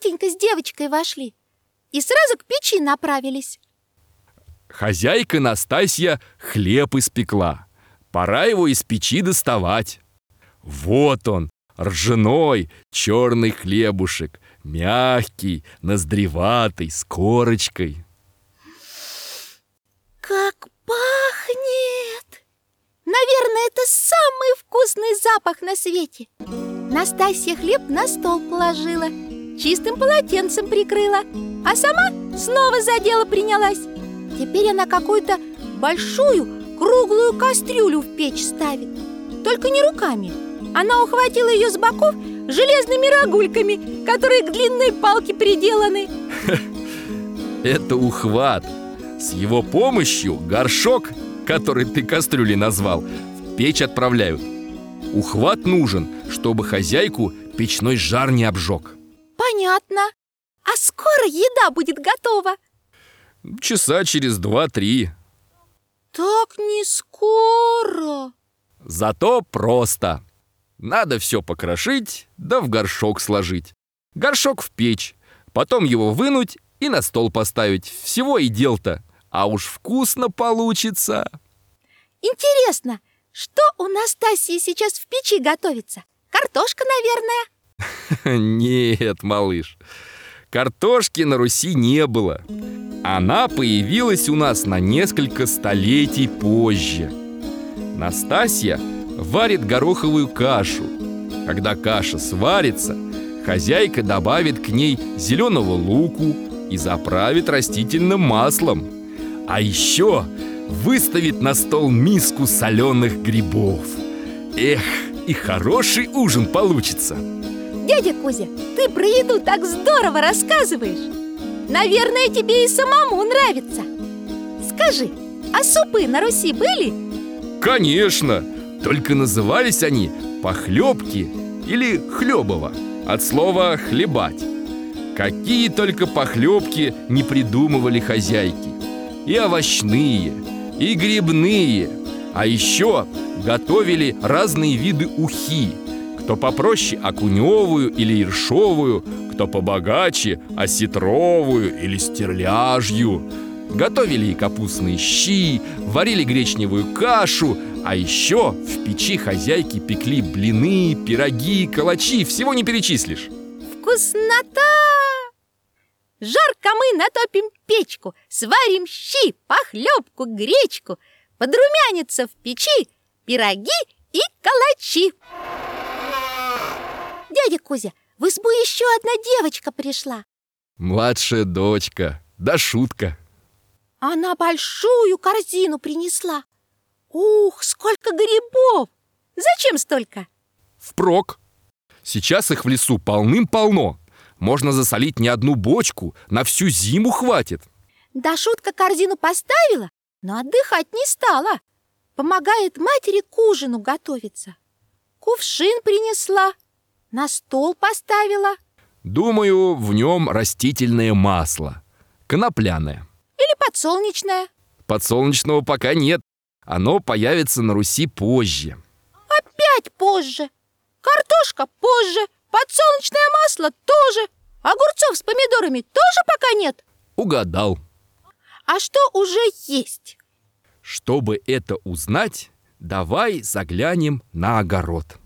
тетенька с девочкой вошли и сразу к печи направились. Хозяйка Настасья хлеб испекла. Пора его из печи доставать. Вот он, ржаной черный хлебушек, мягкий, ноздреватый, с корочкой. Как пахнет! Наверное, это самый вкусный запах на свете. Настасья хлеб на стол положила, чистым полотенцем прикрыла, а сама снова за дело принялась. Теперь она какую-то большую круглую кастрюлю в печь ставит. Только не руками. Она ухватила ее с боков железными рогульками, которые к длинной палке приделаны. Это ухват. С его помощью горшок, который ты кастрюлей назвал, в печь отправляют. Ухват нужен, чтобы хозяйку печной жар не обжег. Понятно. А скоро еда будет готова. Часа через два-три. Так не скоро. Зато просто. Надо все покрошить, да в горшок сложить. Горшок в печь, потом его вынуть и на стол поставить. Всего и дел-то. А уж вкусно получится. Интересно, что у Настасьи сейчас в печи готовится? Картошка, наверное? Нет, малыш. Картошки на Руси не было. Она появилась у нас на несколько столетий позже. Настасья варит гороховую кашу. Когда каша сварится, хозяйка добавит к ней зеленого луку и заправит растительным маслом. А еще выставит на стол миску соленых грибов. Эх, и хороший ужин получится. Дядя Кузя, ты про еду так здорово рассказываешь. Наверное, тебе и самому нравится. Скажи, а супы на Руси были? Конечно, только назывались они похлебки или хлебово, от слова хлебать. Какие только похлебки не придумывали хозяйки. И овощные, и грибные, а еще готовили разные виды ухи. Кто попроще окуневую или ершовую, кто побогаче осетровую или стерляжью. Готовили и капустные щи, варили гречневую кашу, а еще в печи хозяйки пекли блины, пироги, калачи, всего не перечислишь. Вкуснота! Жарко мы натопим печку, сварим щи, похлебку, гречку, подрумянится в печи пироги и калачи. Дядя Кузя, в избу еще одна девочка пришла. Младшая дочка, да шутка. Она большую корзину принесла. Ух, сколько грибов! Зачем столько? Впрок. Сейчас их в лесу полным-полно. Можно засолить не одну бочку, на всю зиму хватит. Да шутка корзину поставила, но отдыхать не стала. Помогает матери к ужину готовиться. Кувшин принесла, на стол поставила. Думаю, в нем растительное масло. Конопляное. Или подсолнечное. Подсолнечного пока нет. Оно появится на Руси позже. Опять позже. Картошка позже. Подсолнечное масло тоже. Огурцов с помидорами тоже пока нет. Угадал. А что уже есть? Чтобы это узнать, давай заглянем на огород.